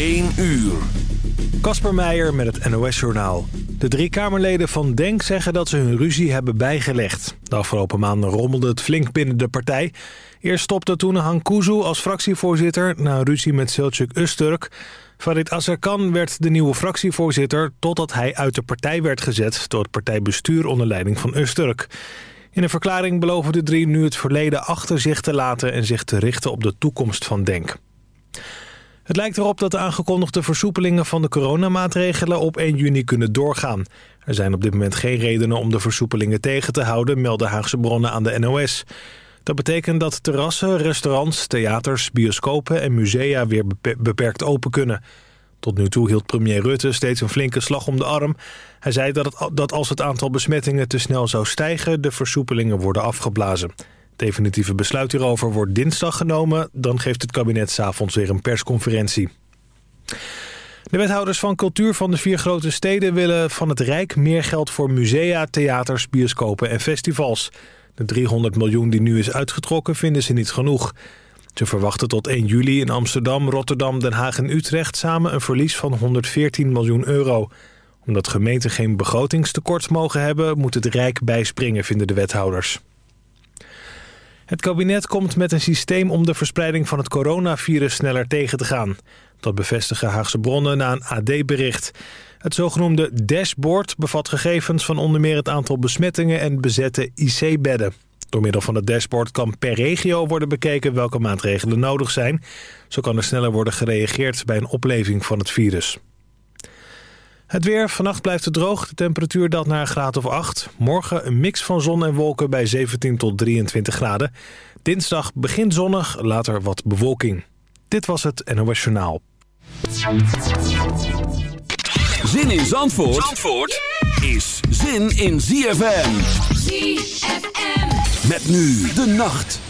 1 uur. Kasper Meijer met het NOS-journaal. De drie Kamerleden van DENK zeggen dat ze hun ruzie hebben bijgelegd. De afgelopen maanden rommelde het flink binnen de partij. Eerst stopte toen Hankuzu als fractievoorzitter... na ruzie met Selçuk Usturk. Farid Azarkan werd de nieuwe fractievoorzitter... totdat hij uit de partij werd gezet door het partijbestuur onder leiding van Usturk. In een verklaring beloven de drie nu het verleden achter zich te laten... en zich te richten op de toekomst van DENK. Het lijkt erop dat de aangekondigde versoepelingen van de coronamaatregelen op 1 juni kunnen doorgaan. Er zijn op dit moment geen redenen om de versoepelingen tegen te houden, melden Haagse bronnen aan de NOS. Dat betekent dat terrassen, restaurants, theaters, bioscopen en musea weer beperkt open kunnen. Tot nu toe hield premier Rutte steeds een flinke slag om de arm. Hij zei dat, het, dat als het aantal besmettingen te snel zou stijgen... de versoepelingen worden afgeblazen. Definitieve besluit hierover wordt dinsdag genomen. Dan geeft het kabinet s'avonds weer een persconferentie. De wethouders van cultuur van de vier grote steden willen van het Rijk meer geld voor musea, theaters, bioscopen en festivals. De 300 miljoen die nu is uitgetrokken vinden ze niet genoeg. Ze verwachten tot 1 juli in Amsterdam, Rotterdam, Den Haag en Utrecht samen een verlies van 114 miljoen euro. Omdat gemeenten geen begrotingstekort mogen hebben, moet het Rijk bijspringen, vinden de wethouders. Het kabinet komt met een systeem om de verspreiding van het coronavirus sneller tegen te gaan. Dat bevestigen Haagse bronnen na een AD-bericht. Het zogenoemde dashboard bevat gegevens van onder meer het aantal besmettingen en bezette IC-bedden. Door middel van het dashboard kan per regio worden bekeken welke maatregelen nodig zijn. Zo kan er sneller worden gereageerd bij een opleving van het virus. Het weer. Vannacht blijft het droog. De temperatuur daalt naar een graad of 8. Morgen een mix van zon en wolken bij 17 tot 23 graden. Dinsdag begint zonnig, later wat bewolking. Dit was het NOS Journaal. Zin in Zandvoort, Zandvoort is zin in ZFM. ZFM. Met nu de nacht.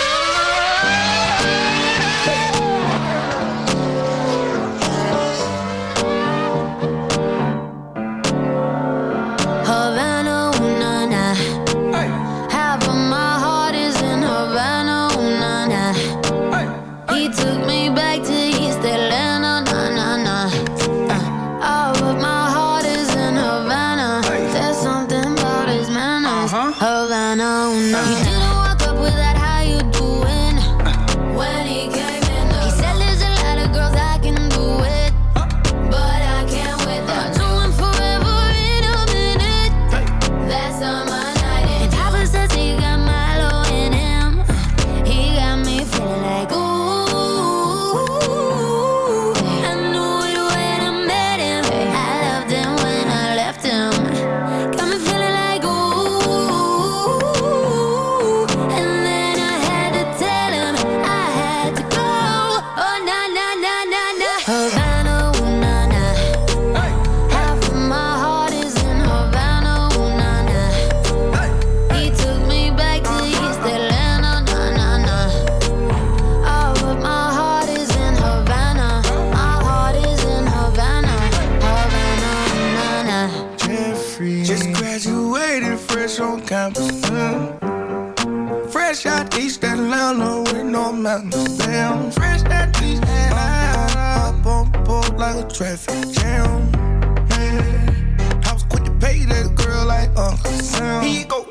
fresh on campus. Mm. Fresh out East Atlanta with no mountains. Damn, fresh out East Atlanta. Up on the like a traffic jam. Mm. I was quick to pay that girl like Uncle Sam. He go.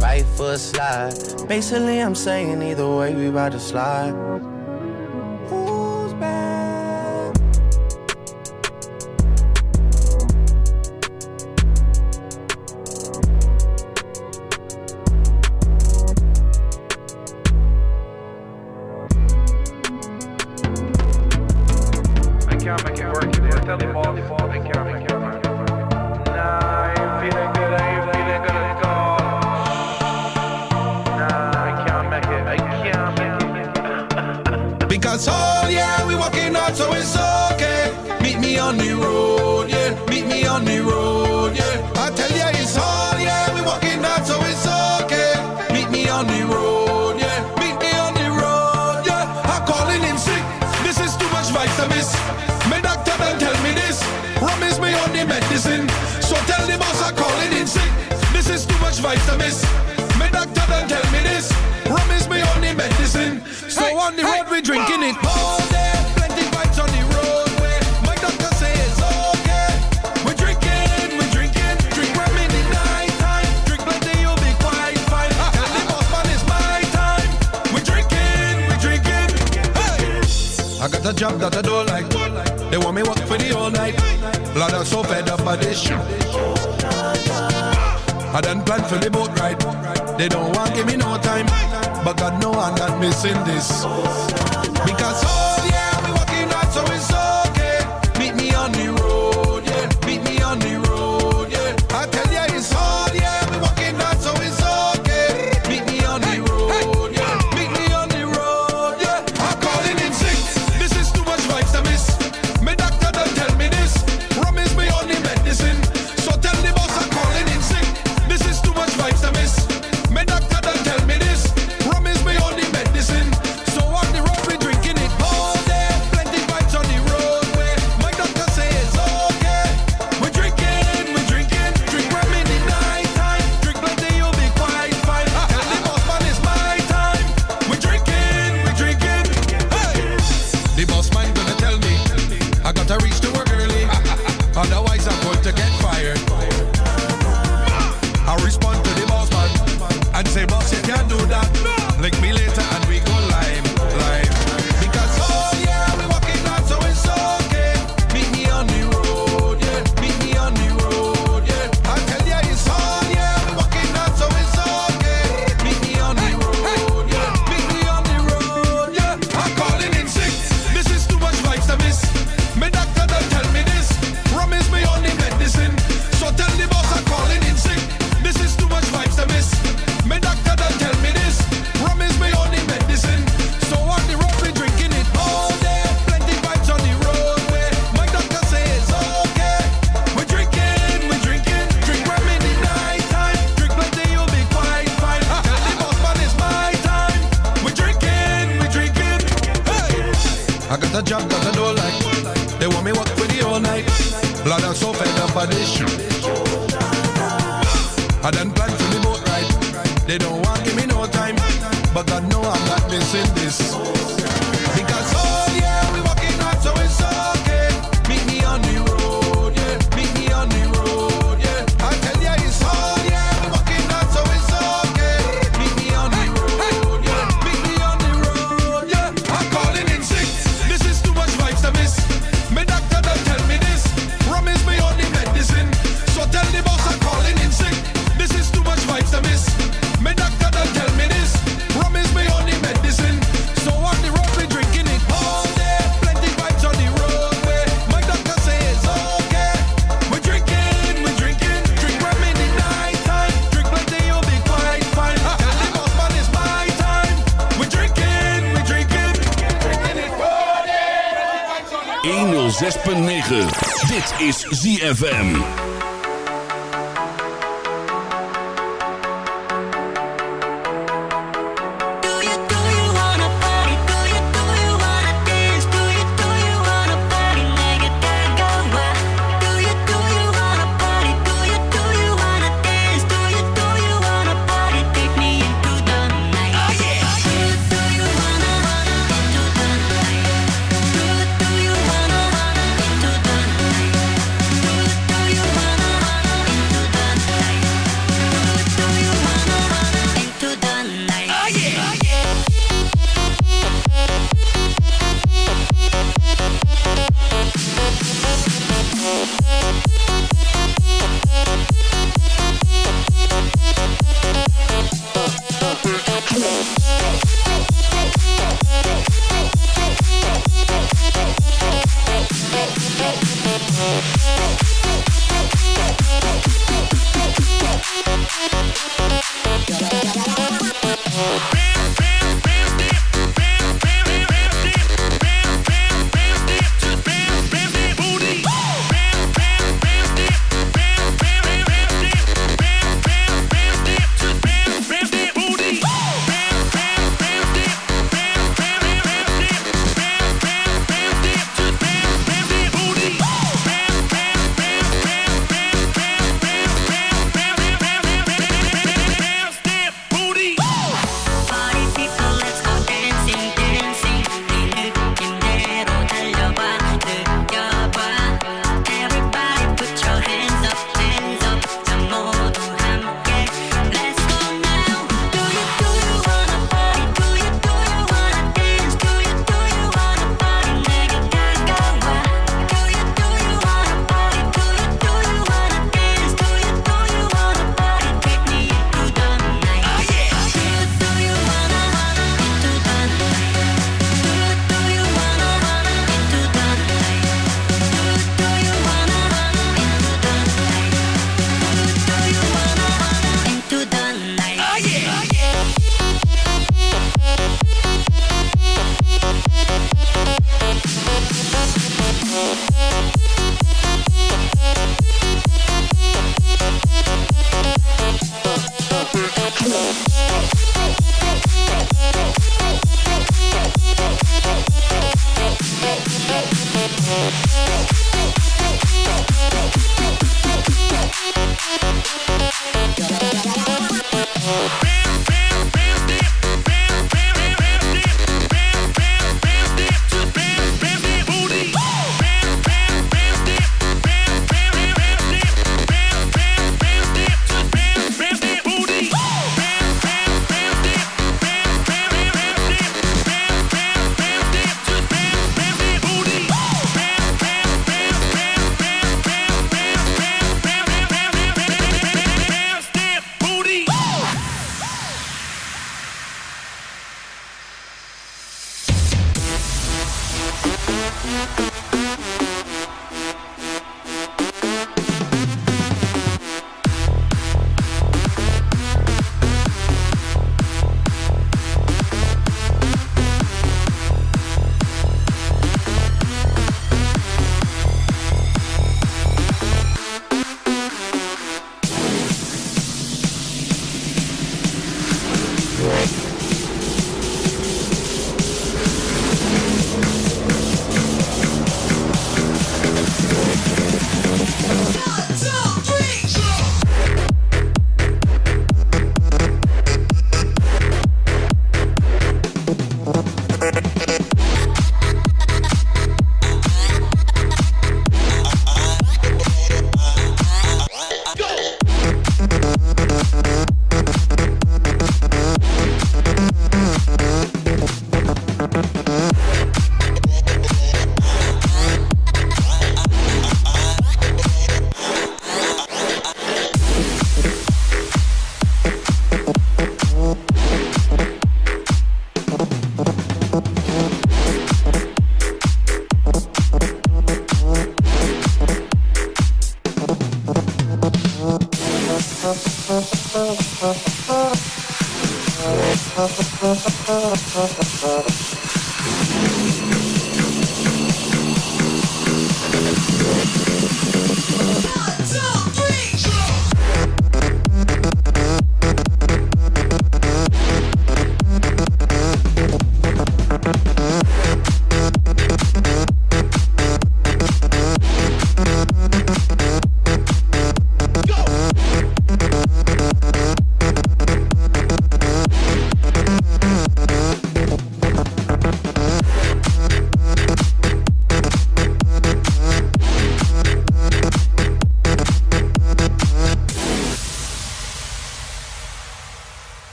right foot slide. Basically, I'm saying either way, we about to slide. Is ZFM.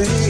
baby.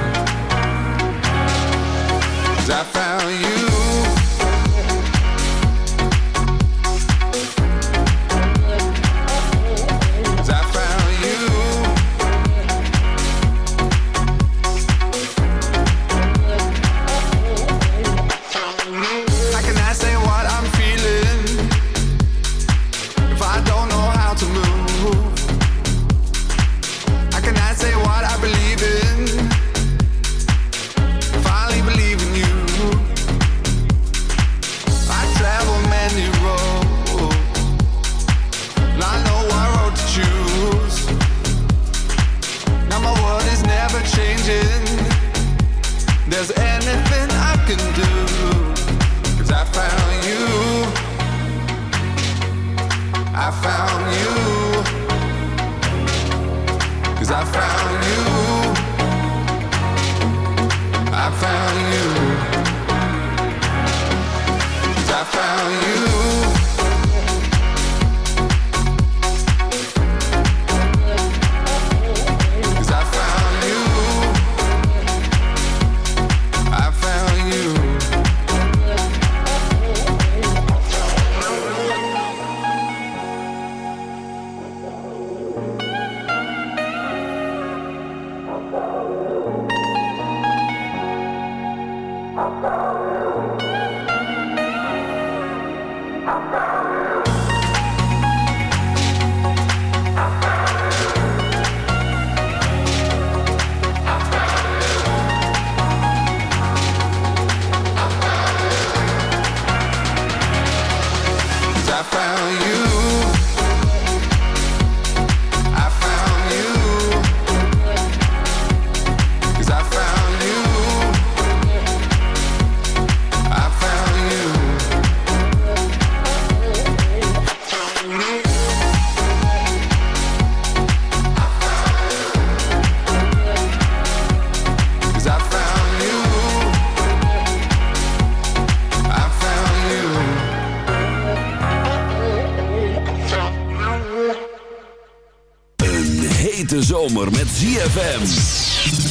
ZFM.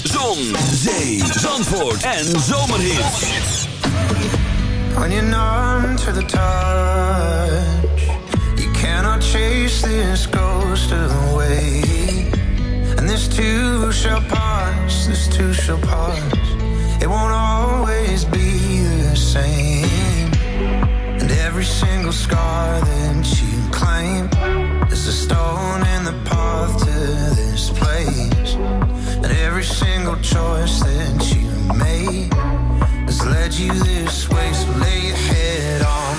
Zon, zee, zandvoort en zomerhits. When you're numb to the touch, you cannot chase this ghost away. And this too shall pass, this too shall pass. It won't always be the same. And every single scar that you claim is a stone in the path to this place. And every single choice that you made has led you this way. So lay your head on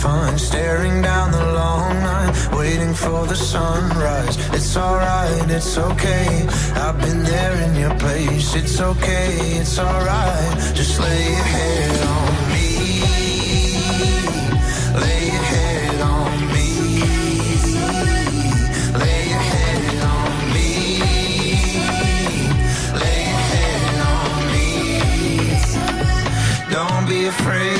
fine. Staring down the long night, waiting for the sunrise. It's alright, it's okay. I've been there in your place. It's okay, it's alright. Just lay your head on me. Lay your head on me. Lay your head on me. Lay your head on me. Don't be afraid,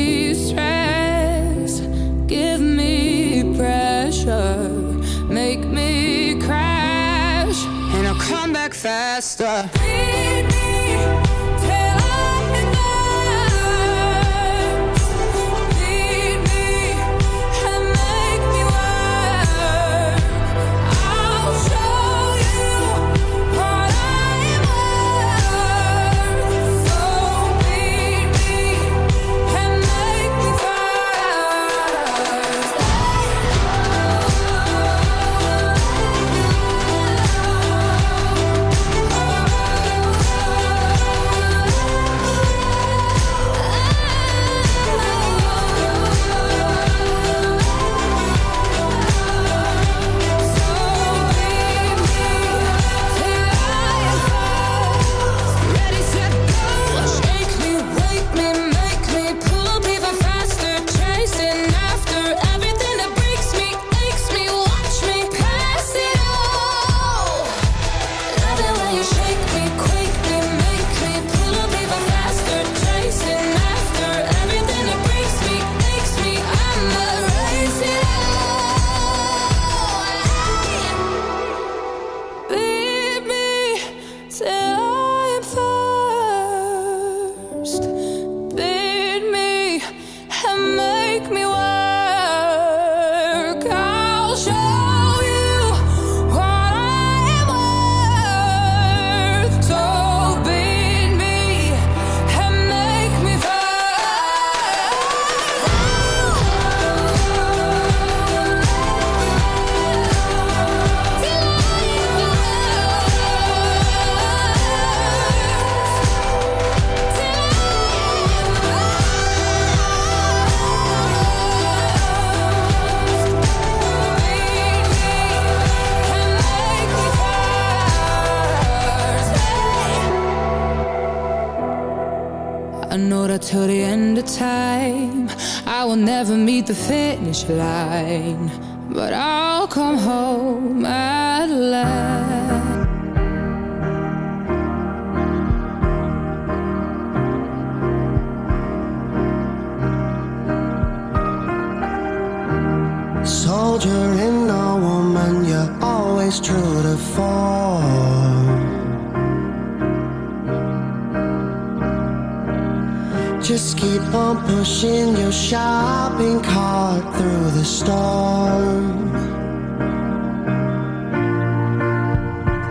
faster. That till the end of time, I will never meet the finish line. But I'll come home at last. Soldier in a woman, you're always true to form. Just keep on pushing your shopping cart through the storm.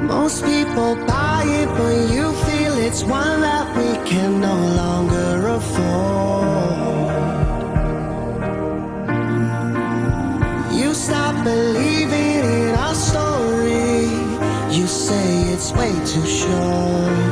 Most people buy it, but you feel it's one that we can no longer afford. You stop believing in our story. You say it's way too short.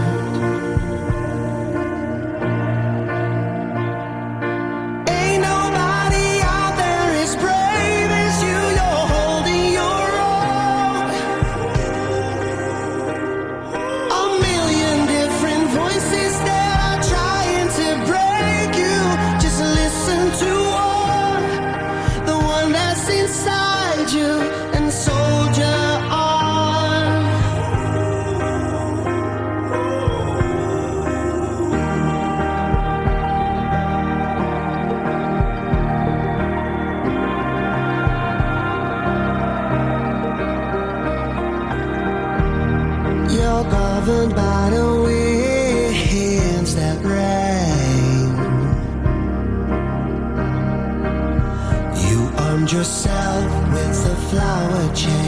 Yourself with a flower chain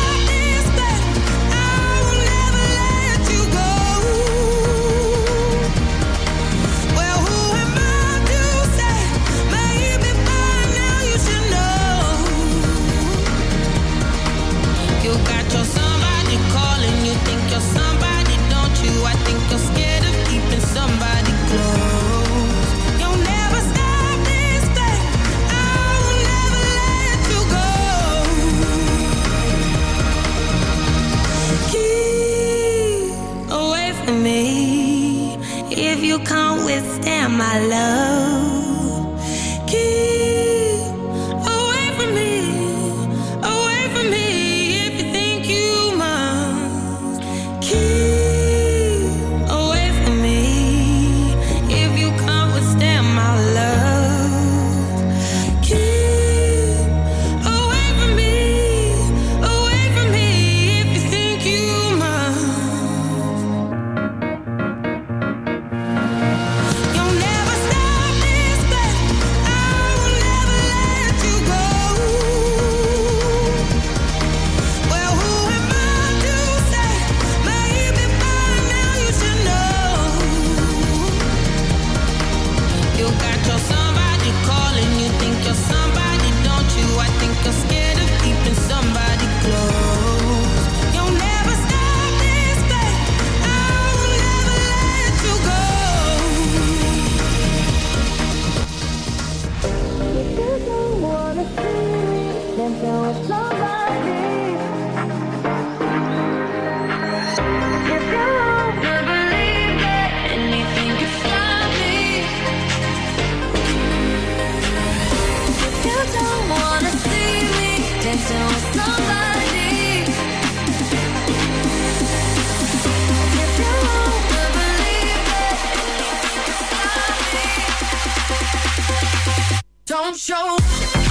Yeah.